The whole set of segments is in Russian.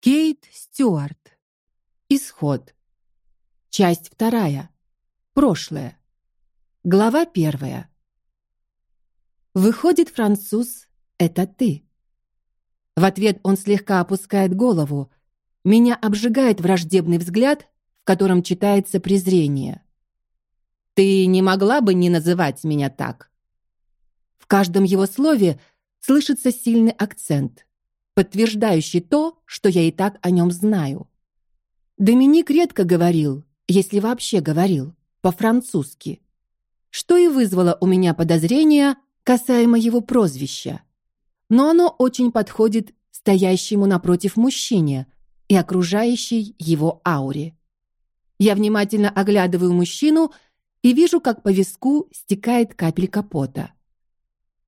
Кейт Стюарт. Исход. Часть вторая. Прошлое. Глава первая. Выходит, француз, это ты. В ответ он слегка опускает голову. Меня обжигает враждебный взгляд, в котором читается презрение. Ты не могла бы не называть меня так. В каждом его слове слышится сильный акцент подтверждающий то, что я и так о нем знаю. Доминик редко говорил, если вообще говорил, по-французски, что и вызвало у меня подозрения касаемо его прозвища. Но оно очень подходит стоящему напротив мужчине и окружающей его ауре. Я внимательно оглядываю мужчину и вижу, как по виску стекает капелька пота.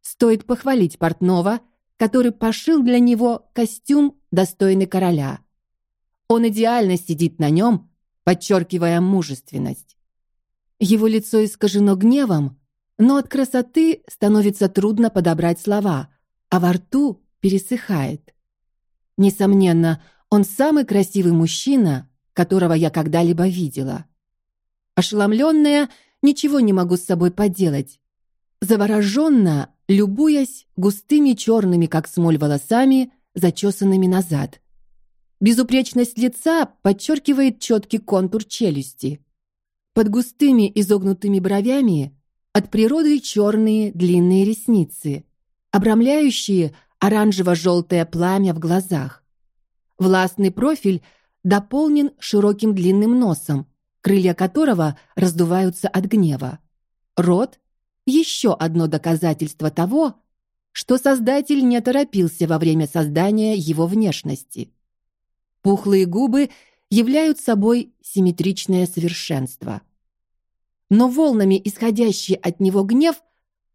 Стоит похвалить портного – который пошил для него костюм, достойный короля. Он идеально сидит на нем, подчеркивая мужественность. Его лицо искажено гневом, но от красоты становится трудно подобрать слова, а во рту пересыхает. Несомненно, он самый красивый мужчина, которого я когда-либо видела. Ошеломленная, ничего не могу с собой поделать. Завороженно любуясь густыми черными, как смоль, волосами, зачесанными назад. Безупречность лица подчеркивает четкий контур челюсти. Под густыми изогнутыми бровями от природы черные длинные ресницы, обрамляющие оранжево-желтое пламя в глазах. Властный профиль дополнен широким длинным носом, крылья которого раздуваются от гнева. Рот еще одно доказательство того, что создатель не торопился во время создания его внешности. Пухлые губы являют собой симметричное совершенство. Но волнами исходящий от него гнев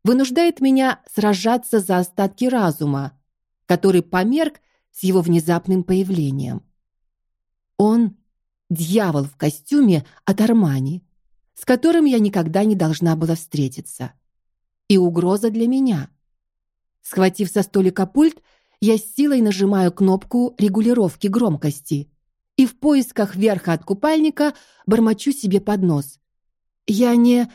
вынуждает меня сражаться за остатки разума, который померк с его внезапным появлением. Он дьявол в костюме от Армани, с которым я никогда не должна была встретиться и угроза для меня. Схватив со столика пульт, я с силой нажимаю кнопку регулировки громкости и в поисках верха от купальника бормочу себе под нос. Я не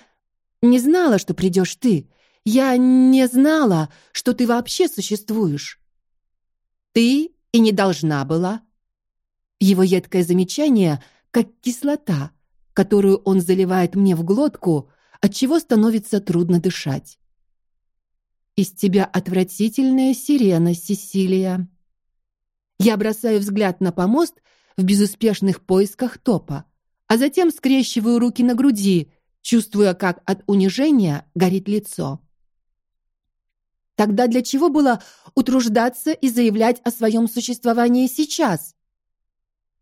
не знала, что придешь ты. Я не знала, что ты вообще существуешь. Ты и не должна была. Его едкое замечание, как кислота, которую он заливает мне в глотку, от чего становится трудно дышать. Из тебя отвратительная сирена, Сесилия. Я бросаю взгляд на помост в безуспешных поисках топа, а затем скрещиваю руки на груди, чувствуя, как от унижения горит лицо. Тогда для чего было утруждаться и заявлять о своем существовании сейчас?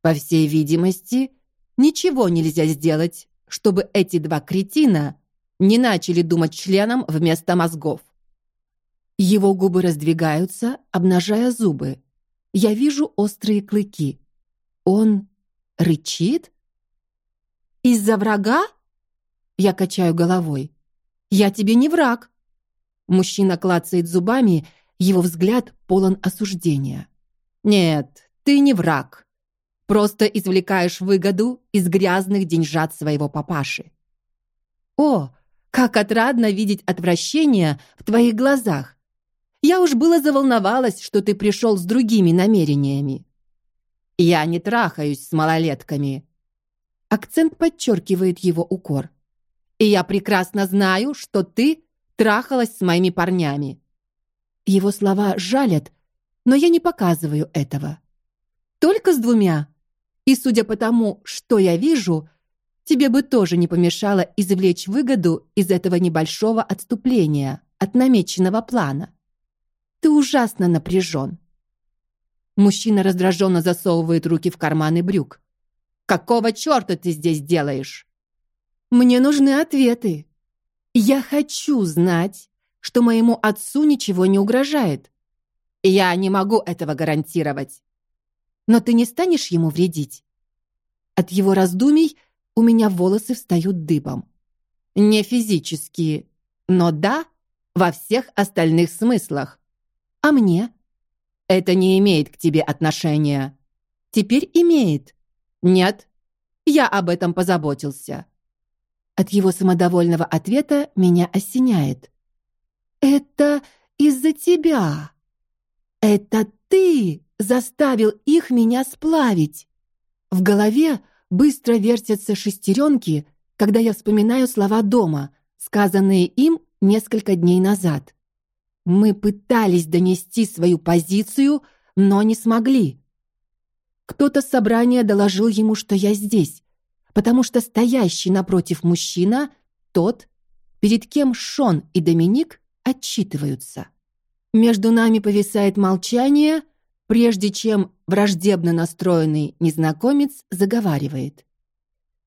По всей видимости, ничего нельзя сделать, чтобы эти два кретина не начали думать членом вместо мозгов. Его губы раздвигаются, обнажая зубы. Я вижу острые клыки. Он рычит? Из-за врага? Я качаю головой. Я тебе не враг. Мужчина клацает зубами, его взгляд полон осуждения. Нет, ты не враг. Просто извлекаешь выгоду из грязных деньжат своего папаши. О, как отрадно видеть отвращение в твоих глазах. Я уж было заволновалась, что ты пришел с другими намерениями. Я не трахаюсь с малолетками. Акцент подчеркивает его укор. И я прекрасно знаю, что ты трахалась с моими парнями. Его слова жалят, но я не показываю этого. Только с двумя. И судя по тому, что я вижу, тебе бы тоже не помешало извлечь выгоду из этого небольшого отступления от намеченного плана. Ты ужасно напряжен. Мужчина раздраженно засовывает руки в карманы брюк. Какого чёрта ты здесь делаешь? Мне нужны ответы. Я хочу знать, что моему отцу ничего не угрожает. Я не могу этого гарантировать. Но ты не станешь ему вредить. От его раздумий у меня волосы встают дыбом. Не физически, но да, во всех остальных смыслах. А мне? Это не имеет к тебе отношения. теперь имеет. Нет, я об этом позаботился. От его самодовольного ответа меня осеняет. Это из-за тебя. Это ты заставил их меня сплавить. В голове быстро вертятся шестеренки, когда я вспоминаю слова дома, сказанные им несколько дней назад. Мы пытались донести свою позицию, но не смогли. Кто-то с собрания доложил ему, что я здесь, потому что стоящий напротив мужчина тот, перед кем Шон и Доминик отчитываются. Между нами повисает молчание, прежде чем враждебно настроенный незнакомец заговаривает.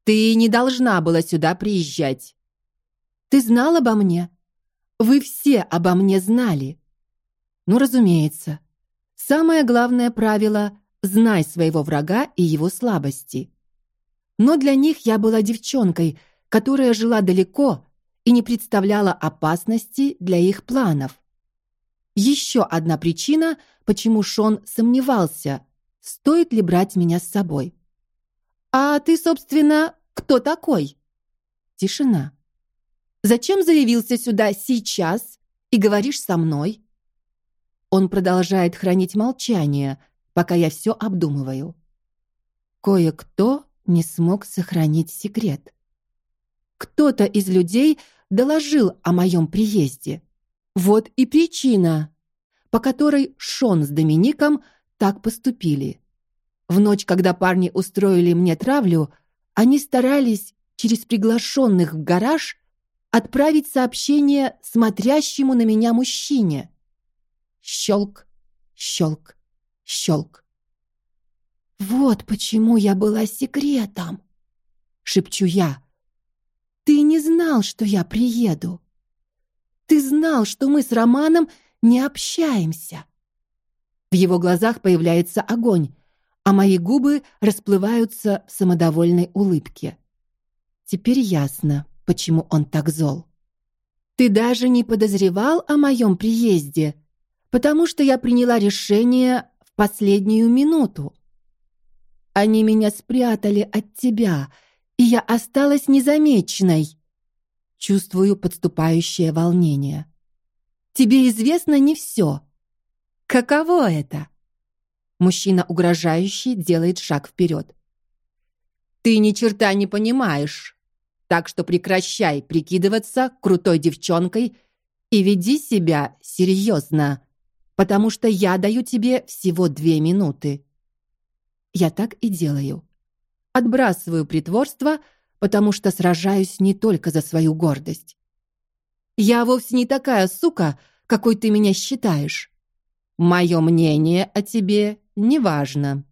Ты не должна была сюда приезжать. Ты знал обо мне? Вы все обо мне знали. Ну, разумеется. Самое главное правило знай своего врага и его слабости. Но для них я была девчонкой, которая жила далеко и не представляла опасности для их планов. Еще одна причина, почему Шон сомневался, стоит ли брать меня с собой. А ты, собственно, кто такой? Тишина. Зачем заявился сюда сейчас и говоришь со мной? Он продолжает хранить молчание, пока я все обдумываю. Кое-кто не смог сохранить секрет. Кто-то из людей доложил о моем приезде. Вот и причина, по которой Шон с Домиником так поступили. В ночь, когда парни устроили мне травлю, они старались через приглашенных в гараж отправить сообщение смотрящему на меня мужчине. Щелк, щелк, щелк. Вот почему я была секретом, шепчу я. Ты не знал, что я приеду. Ты знал, что мы с Романом не общаемся. В его глазах появляется огонь, а мои губы расплываются в самодовольной улыбке. Теперь ясно, почему он так зол. Ты даже не подозревал о моем приезде, потому что я приняла решение в последнюю минуту. Они меня спрятали от тебя, и я осталась незамеченной. Чувствую подступающее волнение. Тебе известно не все. Каково это? Мужчина угрожающий делает шаг вперед. Ты ни черта не понимаешь. Так что прекращай прикидываться крутой девчонкой и веди себя серьезно, потому что я даю тебе всего две минуты. Я так и делаю. Отбрасываю притворство, потому что сражаюсь не только за свою гордость. Я вовсе не такая сука, какой ты меня считаешь. Мое мнение о тебе не важно.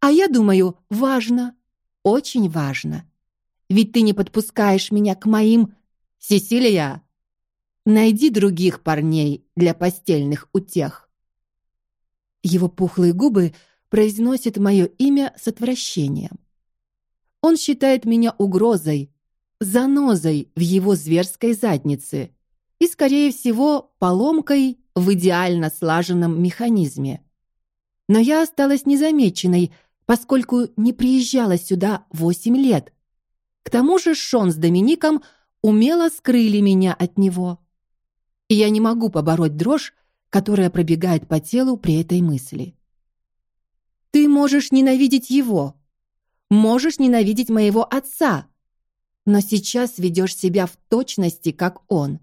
А я думаю, важно, очень важно. Ведь ты не подпускаешь меня к моим Сесилия. Найди других парней для постельных утех. Его пухлые губы произносит мое имя с отвращением. Он считает меня угрозой, занозой в его зверской заднице и, скорее всего, поломкой в идеально слаженном механизме. Но я осталась незамеченной, поскольку не приезжала сюда восемь лет. К тому же Шон с Домиником умело скрыли меня от него. И я не могу побороть дрожь, которая пробегает по телу при этой мысли. Ты можешь ненавидеть его, можешь ненавидеть моего отца, но сейчас ведешь себя в точности, как он,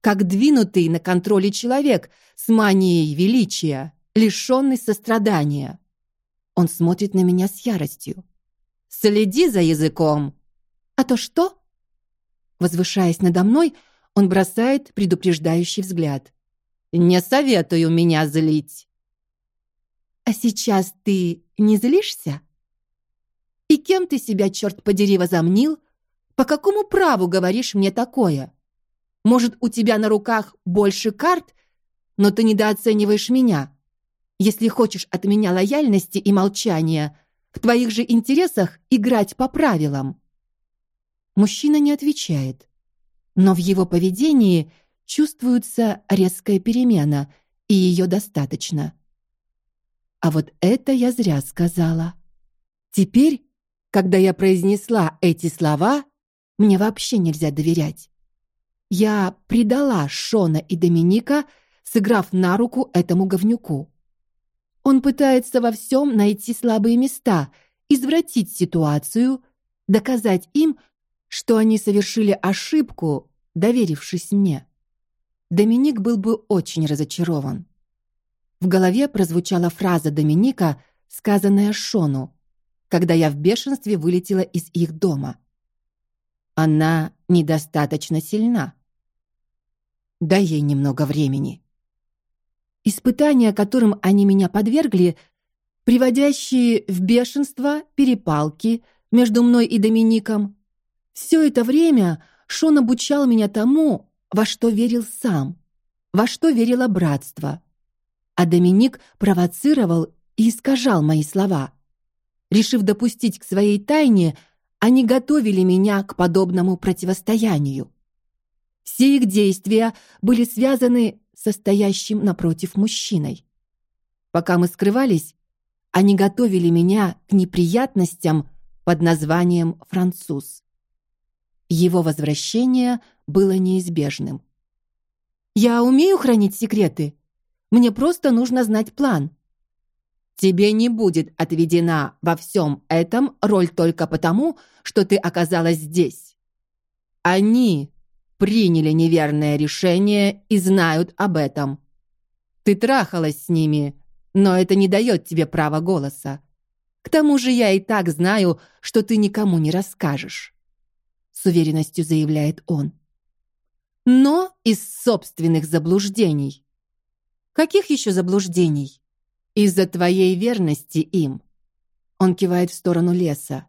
как двинутый на контроле человек с манией величия, лишенный сострадания. Он смотрит на меня с яростью. Следи за языком. А то что? Возвышаясь надо мной, он бросает предупреждающий взгляд. Не советую меня злить. А сейчас ты не злишься? И кем ты себя, черт подери, возомнил? По какому праву говоришь мне такое? Может, у тебя на руках больше карт, но ты недооцениваешь меня. Если хочешь от меня лояльности и молчания, в твоих же интересах играть по правилам. Мужчина не отвечает, но в его поведении чувствуется резкая перемена, и ее достаточно. А вот это я зря сказала. Теперь, когда я произнесла эти слова, мне вообще нельзя доверять. Я предала Шона и Доминика, сыграв на руку этому говнюку. Он пытается во всем найти слабые места, извратить ситуацию, доказать им, что они совершили ошибку, доверившись мне. Доминик был бы очень разочарован. В голове прозвучала фраза Доминика, сказанная Шону, когда я в бешенстве вылетела из их дома. Она недостаточно сильна. Дай ей немного времени. Испытания, которым они меня подвергли, приводящие в бешенство перепалки между мной и Домиником, все это время Шон обучал меня тому, во что верил сам, во что верило братство а Доминик провоцировал и искажал мои слова. Решив допустить к своей тайне, они готовили меня к подобному противостоянию. Все их действия были связаны со стоящим напротив мужчиной. Пока мы скрывались, они готовили меня к неприятностям под названием француз. Его возвращение было неизбежным. Я умею хранить секреты, мне просто нужно знать план. Тебе не будет отведена во всем этом роль только потому, что ты оказалась здесь. Они приняли неверное решение и знают об этом. Ты трахалась с ними, но это не дает тебе права голоса. К тому же я и так знаю, что ты никому не расскажешь, с уверенностью заявляет он. Но из собственных заблуждений. Каких еще заблуждений? Из-за твоей верности им. Он кивает в сторону леса.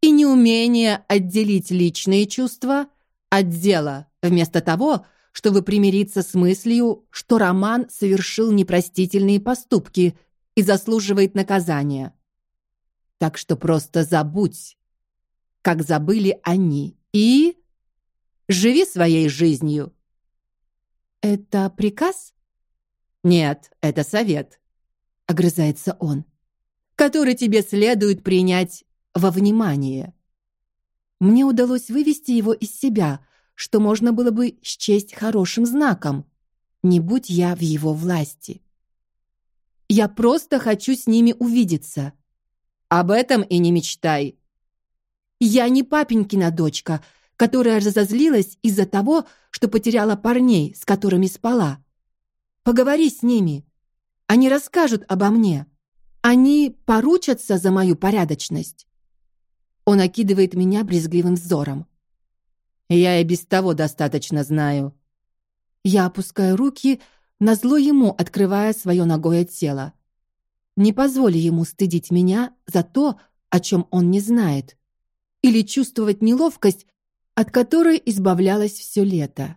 И неумение отделить личные чувства от дела, вместо того, чтобы примириться с мыслью, что Роман совершил непростительные поступки и заслуживает наказания. Так что просто забудь, как забыли они, и живи своей жизнью. Это приказ? Нет, это совет, огрызается он, который тебе следует принять во внимание. Мне удалось вывести его из себя, что можно было бы счесть хорошим знаком, не будь я в его власти. Я просто хочу с ними увидеться. Об этом и не мечтай. Я не папенькина дочка, которая разозлилась из-за того, что потеряла парней, с которыми спала. Поговори с ними. Они расскажут обо мне. Они поручатся за мою порядочность. Он окидывает меня брезгливым взором. Я и без того достаточно знаю. Я опускаю руки, назло ему открывая свое ногое тело. Не позволь ему стыдить меня за то, о чем он не знает, или чувствовать неловкость, от которой избавлялась все лето.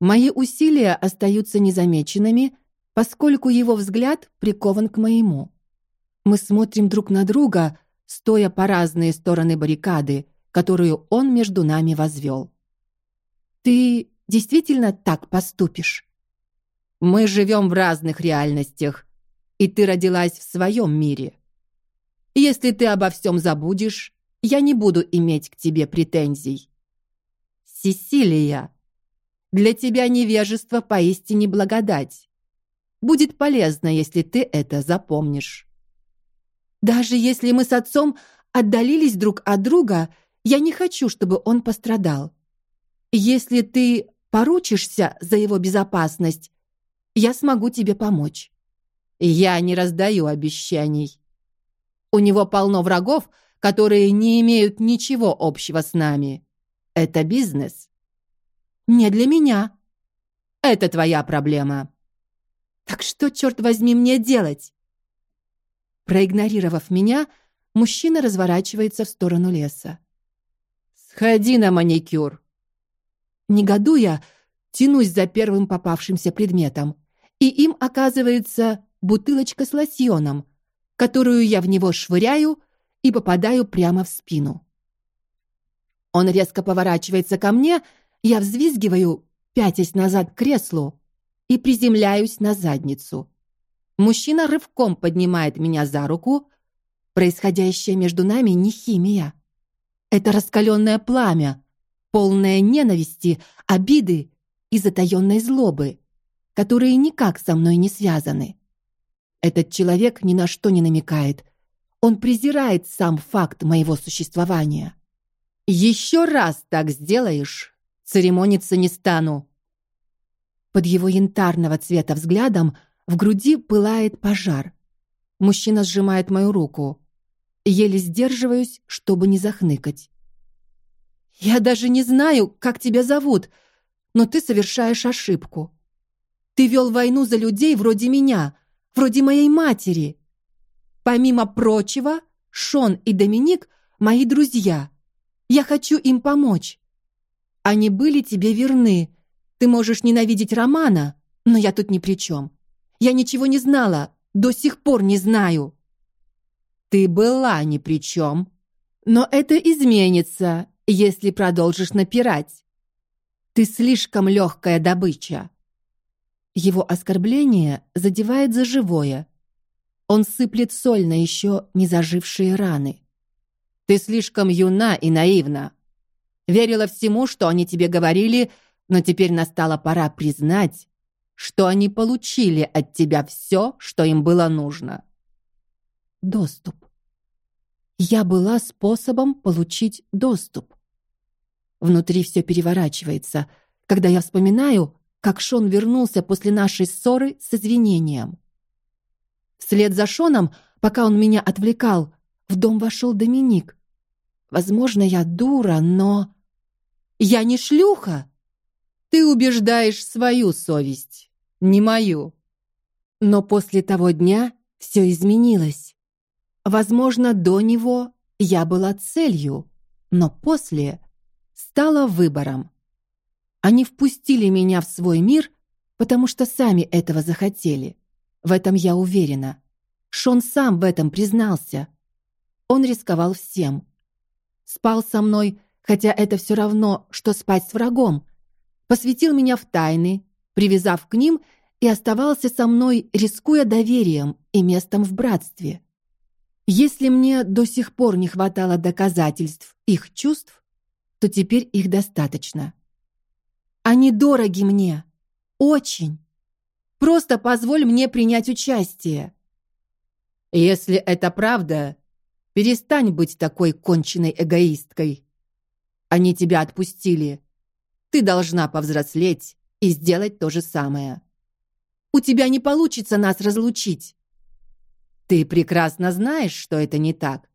Мои усилия остаются незамеченными, поскольку его взгляд прикован к моему. Мы смотрим друг на друга, стоя по разные стороны баррикады, которую он между нами возвел. Ты действительно так поступишь? Мы живем в разных реальностях, и ты родилась в своем мире. Если ты обо всем забудешь, я не буду иметь к тебе претензий. Сесилия, для тебя невежество поистине благодать. Будет полезно, если ты это запомнишь. Даже если мы с отцом отдалились друг от друга, я не хочу, чтобы он пострадал. Если ты поручишься за его безопасность, я смогу тебе помочь. Я не раздаю обещаний. У него полно врагов, которые не имеют ничего общего с нами. Это бизнес. Не для меня. Это твоя проблема. Так что, черт возьми, мне делать? Проигнорировав меня, мужчина разворачивается в сторону леса. Сходи на маникюр. Негодуя, тянусь за первым попавшимся предметом, и им оказывается бутылочка с лосьоном, которую я в него швыряю и попадаю прямо в спину. Он резко поворачивается ко мне я взвизгиваю, пятясь назад к креслу и приземляюсь на задницу. Мужчина рывком поднимает меня за руку. Происходящее между нами не химия. Это раскаленное пламя, полное ненависти, обиды и затаённой злобы, которые никак со мной не связаны. Этот человек ни на что не намекает. Он презирает сам факт моего существования. Еще раз так сделаешь, церемониться не стану. Под его янтарного цвета взглядом в груди пылает пожар. Мужчина сжимает мою руку. Еле сдерживаюсь, чтобы не захныкать. Я даже не знаю, как тебя зовут, но ты совершаешь ошибку. Ты вел войну за людей вроде меня, вроде моей матери. Помимо прочего, Шон и Доминик мои друзья. Я хочу им помочь. Они были тебе верны. Ты можешь ненавидеть Романа, но я тут ни при чем. Я ничего не знала, до сих пор не знаю. Ты была ни при чем. Но это изменится, если продолжишь напирать. Ты слишком легкая добыча. Его оскорбление задевает за живое. Он сыплет соль на еще не зажившие раны. Ты слишком юна и наивна. Верила всему, что они тебе говорили, но теперь настала пора признать, что они получили от тебя все, что им было нужно. Доступ. Я была способом получить доступ. Внутри все переворачивается, когда я вспоминаю, как Шон вернулся после нашей ссоры с извинением. Вслед за Шоном, пока он меня отвлекал, в дом вошел Доминик. Возможно, я дура, но я не шлюха. Ты убеждаешь свою совесть, не мою. Но после того дня все изменилось. Возможно, до него я была целью, но после стала выбором. Они впустили меня в свой мир, потому что сами этого захотели. В этом я уверена. Шон сам в этом признался. Он рисковал всем. Спал со мной, хотя это все равно, что спать с врагом посвятил меня в тайны, привязав к ним и оставался со мной, рискуя доверием и местом в братстве. Если мне до сих пор не хватало доказательств их чувств, то теперь их достаточно. Они дороги мне, очень. Просто позволь мне принять участие. Если это правда, перестань быть такой конченной эгоисткой. Они тебя отпустили. Ты должна повзрослеть и сделать то же самое. У тебя не получится нас разлучить. Ты прекрасно знаешь, что это не так.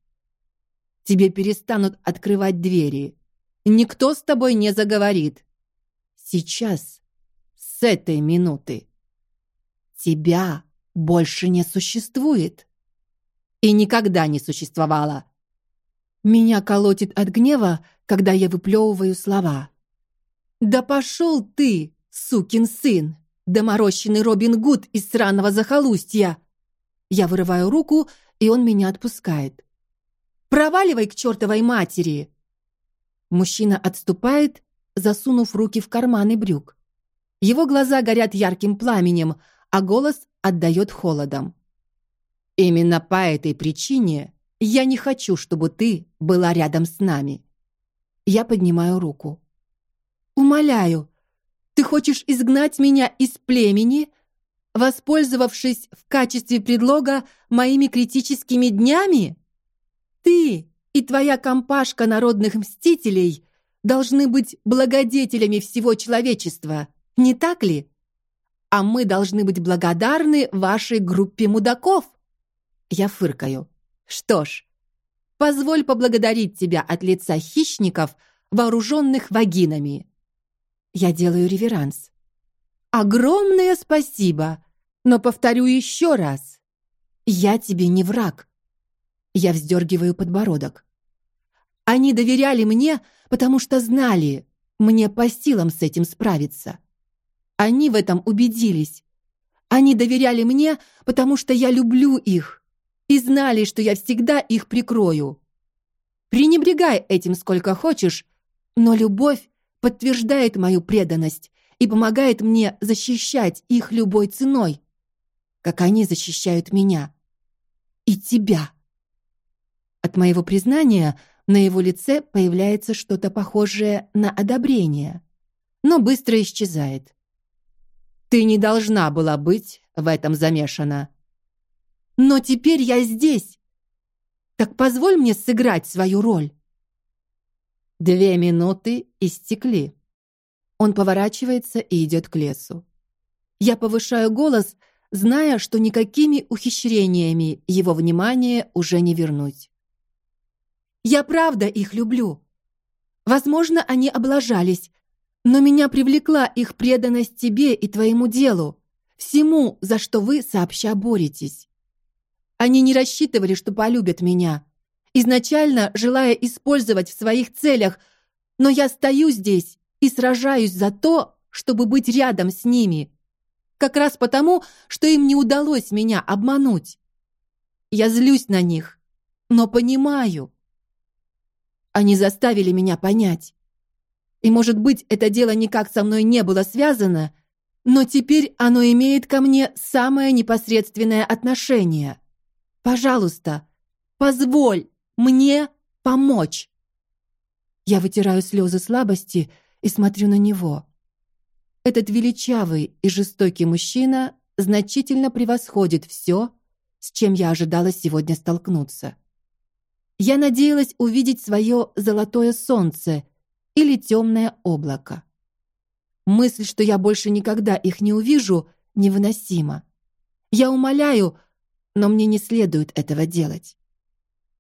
Тебе перестанут открывать двери. Никто с тобой не заговорит. Сейчас, с этой минуты, тебя больше не существует. И никогда не существовало. Меня колотит от гнева, когда я выплевываю слова. «Да пошел ты, сукин сын! Доморощенный Робин Гуд из сраного захолустья!» Я вырываю руку, и он меня отпускает. «Проваливай к чертовой матери!» Мужчина отступает, засунув руки в карманы брюк. Его глаза горят ярким пламенем, а голос отдает холодом. «Именно по этой причине я не хочу, чтобы ты была рядом с нами». Я поднимаю руку. Умоляю, ты хочешь изгнать меня из племени, воспользовавшись в качестве предлога моими критическими днями? Ты и твоя компашка народных мстителей должны быть благодетелями всего человечества, не так ли? А мы должны быть благодарны вашей группе мудаков. Я фыркаю. Что ж, позволь поблагодарить тебя от лица хищников, вооруженных вагинами. Я делаю реверанс. Огромное спасибо, но повторю еще раз. Я тебе не враг. Я вздергиваю подбородок. Они доверяли мне, потому что знали, мне по силам с этим справиться. Они в этом убедились. Они доверяли мне, потому что я люблю их и знали, что я всегда их прикрою. Пренебрегай этим сколько хочешь, но любовь подтверждает мою преданность и помогает мне защищать их любой ценой. как они защищают меня и тебя. От моего признания на его лице появляется что-то похожее на одобрение, но быстро исчезает. Ты не должна была быть в этом замешана. Но теперь я здесь. Так позволь мне сыграть свою роль. Две минуты истекли. Он поворачивается и идет к лесу. Я повышаю голос, зная, что никакими ухищрениями его внимание уже не вернуть. Я правда их люблю. Возможно, они облажались, но меня привлекла их преданность тебе и твоему делу, всему, за что вы сообща боретесь. Они не рассчитывали, что полюбят меня, изначально желая использовать в своих целях, но я стою здесь и сражаюсь за то, чтобы быть рядом с ними, как раз потому, что им не удалось меня обмануть. Я злюсь на них, но понимаю, они заставили меня понять. И, может быть, это дело никак со мной не было связано, но теперь оно имеет ко мне самое непосредственное отношение. Пожалуйста, позволь мне помочь. Я вытираю слезы слабости и смотрю на него. Этот величавый и жестокий мужчина значительно превосходит все, с чем я ожидала сегодня столкнуться. Я надеялась увидеть свое золотое солнце или темное облако. Мысль, что я больше никогда их не увижу, невыносима. Я умоляю, но мне не следует этого делать.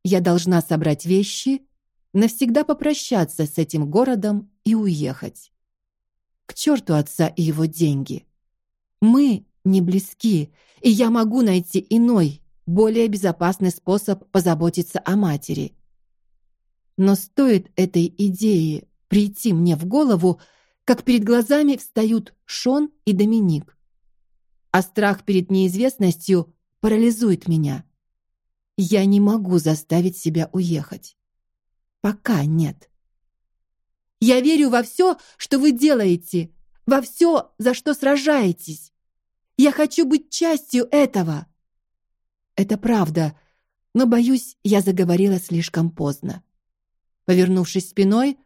Я должна собрать вещи, навсегда попрощаться с этим городом и уехать. К черту отца и его деньги. Мы не близки, и я могу найти иной, более безопасный способ позаботиться о матери. Но стоит этой идее прийти мне в голову, как перед глазами встают Шон и Доминик. А страх перед неизвестностью парализует меня. Я не могу заставить себя уехать. Пока нет. Я верю во все, что вы делаете, во все, за что сражаетесь. Я хочу быть частью этого. Это правда, но боюсь, я заговорила слишком поздно. Повернувшись спиной,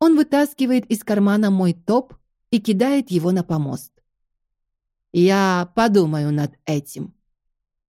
он вытаскивает из кармана мой топ и кидает его на помост. Я подумаю над этим.